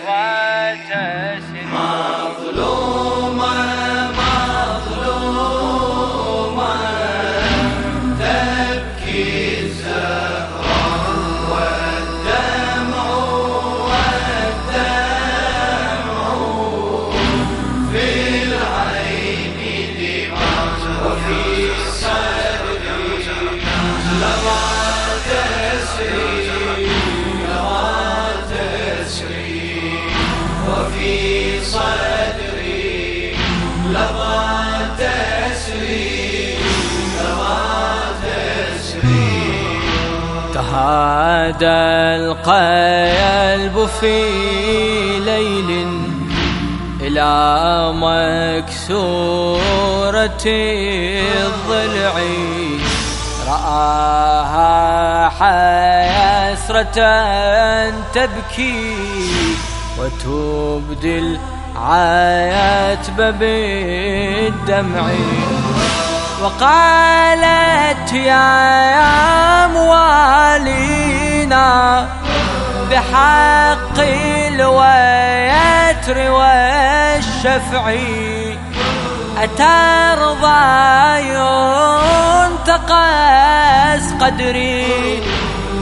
لظى هذا القلب في ليل إلى مكسورة الضلع. رآها حسرة تبكي وتبدي العتب بالدمع وقالت يا موالينا بحق الوتر والشفع أترضى ينتقص قدري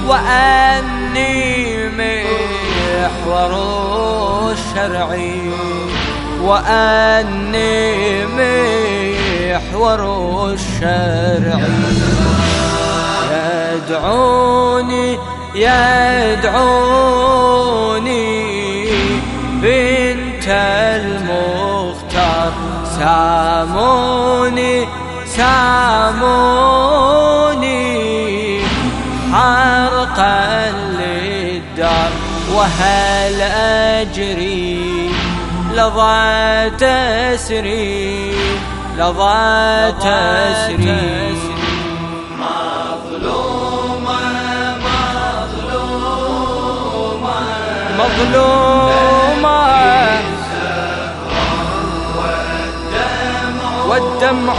وأني محور الشرع وأني محور الشرع. يدعوني يدعوني بنت المختار. ساموني ساموني حرقا للدار. وهل أجري لظى تسري لظى تسري مظلومة. مظلومة مظلومة والدمع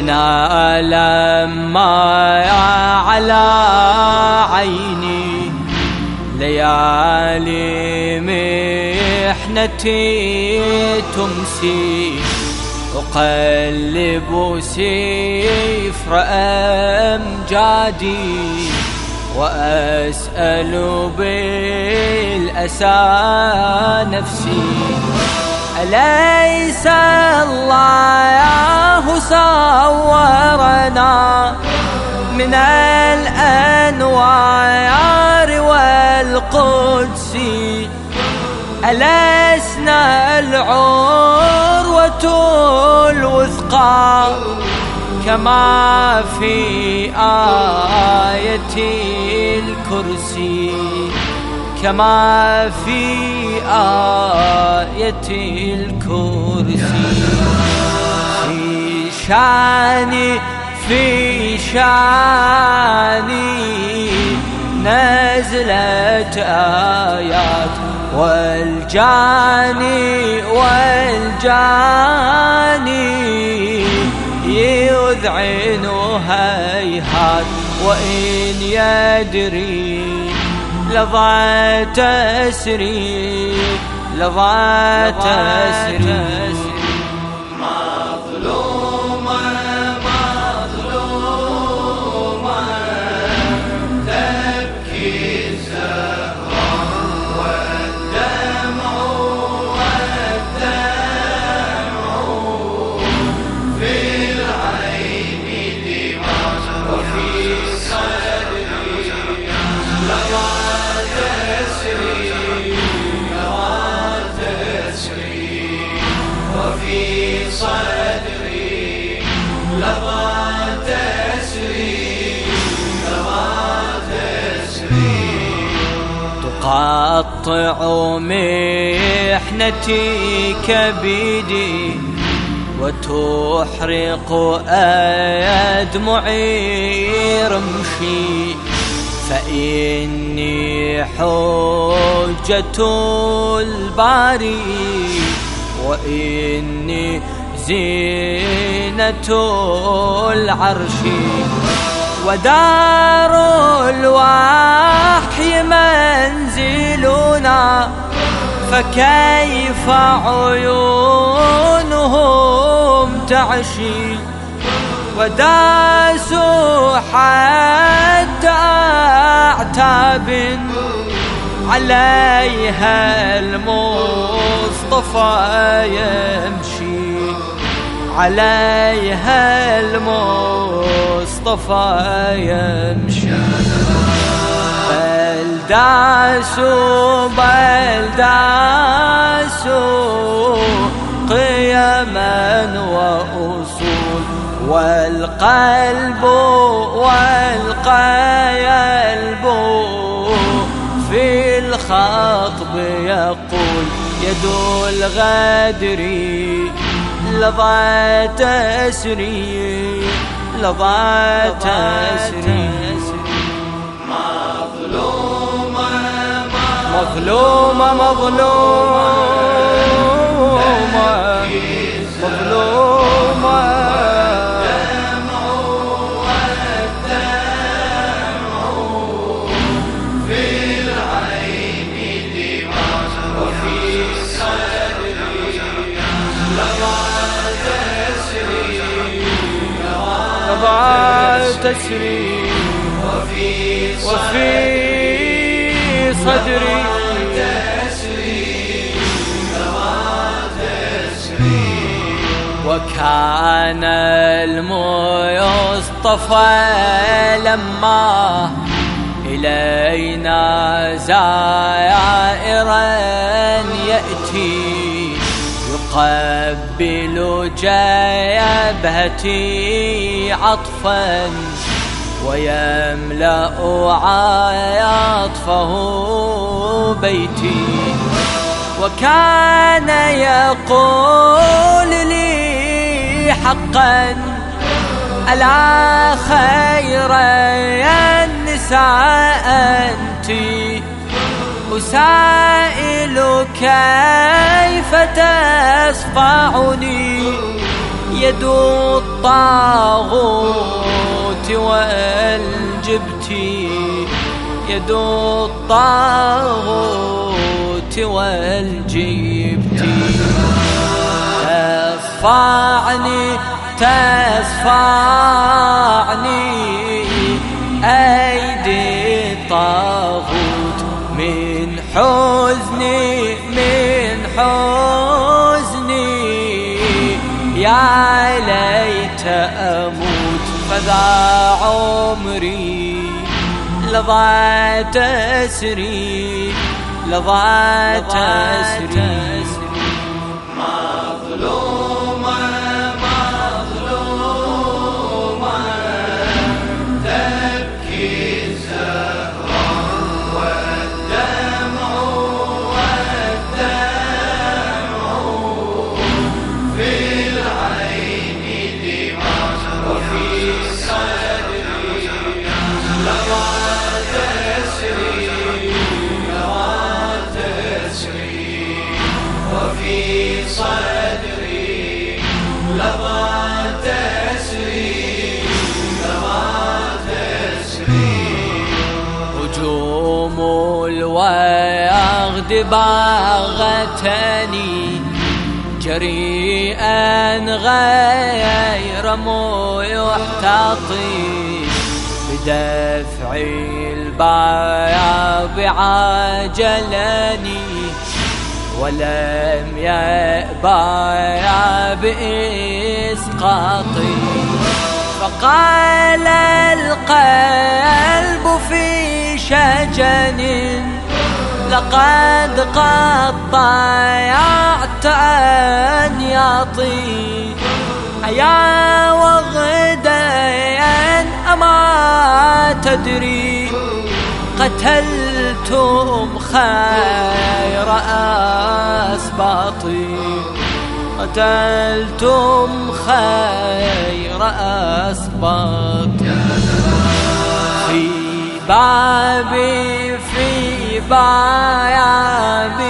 أنا لما على عيني ليالي محنتي تمسي أقلب سفر أمجادي وأسأل بالأسى نفسي. أليس الله صورنا من الأنوار والقدس؟ ألسنا العروة الوثقى كما في آية الكرسي. كما في آية الكرسي. في شاني في شاني نزلت آيات. والجاني والجاني يذعن هيهات. وإن يدري لظى تسري لظى تسري تقطع محنتي كبدي وتحرق أدمعي رمشي فإني حجة الباري وإني زينة العرش. ودار الوحي منزلنا فكيف عيونهم تعشي؟ وداسوا حتى أعتاب عليها المصطفى يمشي. عليها المصطفى يمشي. بل داسوا بل داسوا قيما وأصول والقلب والقلب في الخطب يقول يد الغدر لظى تسري مظلومة مظلومة مظلومة مظلومة. تسري. وفي وفي صدري. وكان المصطفى لما إلينا زائرا يأتي يقبل جبهتي عطفا. ويملأ عطفه بيتي. وكان يقول لي حقا ألا خير النساء أنتِ؟ أسائل كيف تصفعني؟ يد الطاغوت والجبت يد الطاغوت والجبت تصفعني تصفعني أيدي الطاغوت. من حزني من حزني يا ليت أموت. فذا عمري لضى تسري لضى تسري باغتني جريئا غير محتطي بدفع الباب عجلني ولم يأبى بإسقاطي. فقال القلب في شجن لقد قد ضيعت أن يعطي يا وغدين أما تدري قتلتم خير أسباطي؟ قتلتم خير أسباط في بابي في بابي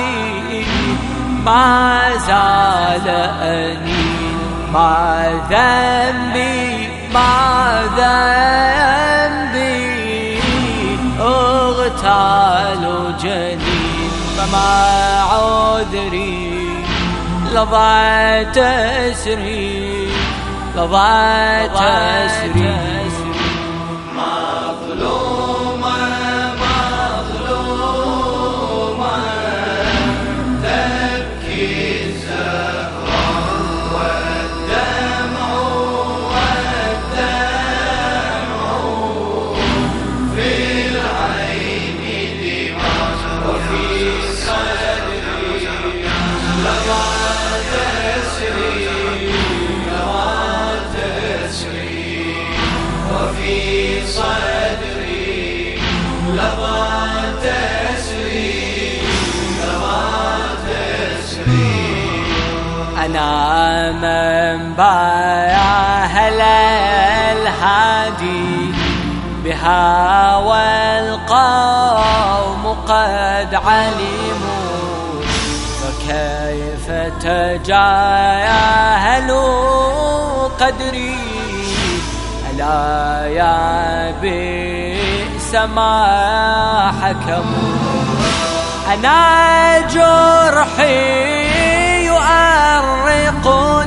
ما زال أنين ما ذنبي ما ذنبي. أغتال جنين فما عذري. أنا من بايع الهادي بها والقوم قد علموا. فكيف تجاهلوا قدري؟ ألا يا بئس ما حكموا. أنا جرحي يؤرقني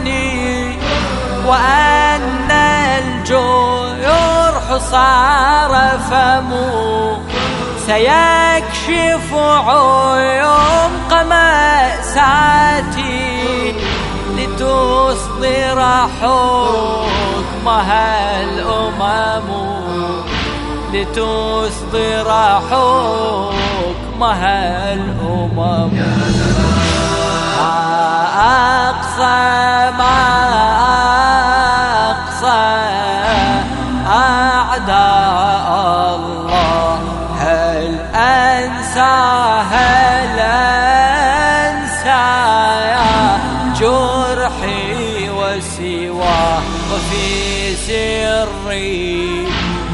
وأن الجرح صار فمو. سيكشف عمق مأساتي لتصدر حكمها الأمم لتصدر حكمها الأمم. أقصى ما أقصى.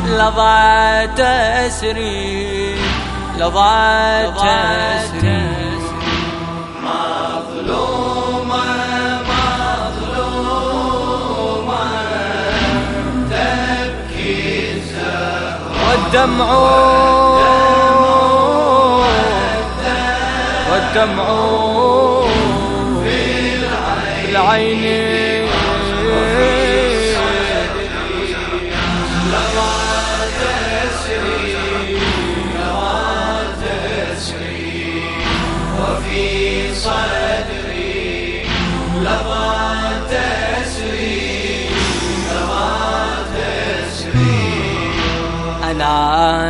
لظى تسري لظى تسري والدمع والدمع في العين. وفي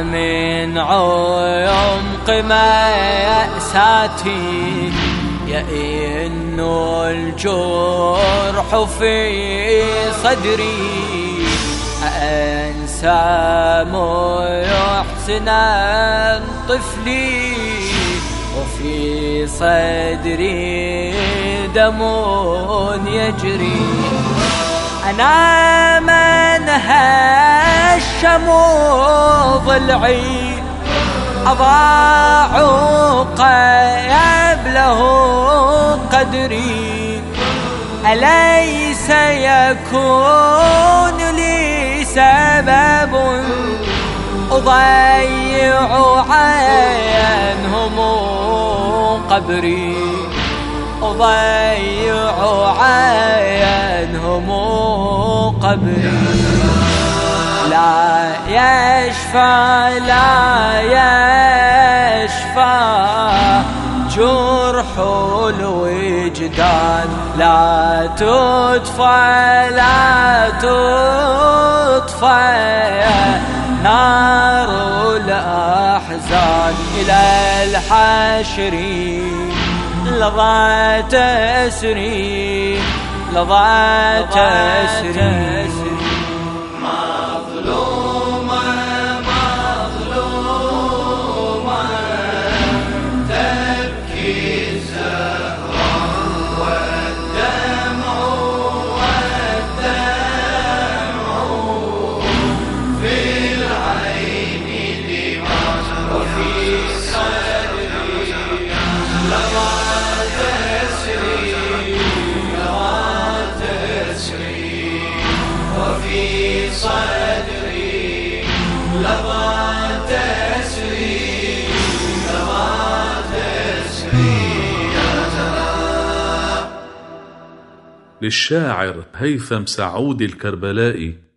من عمق مأساتي يئن الجرح في صدري. أنسى محسنا طفلي وفي صدري دم يجري. أنا من هشم ضلعي. أضاعوا قبله قدري. أليس يكون لي سبب أضيع عنهم قبري؟ أضيع عنهم قبري. لا يشفى لا يشفى. جرح الوجدان لا تطفى لا تطفى. نار الأحزان إلى الحشر. لظى تسري لظى تسري للشاعر هيثم سعود الكربلائي.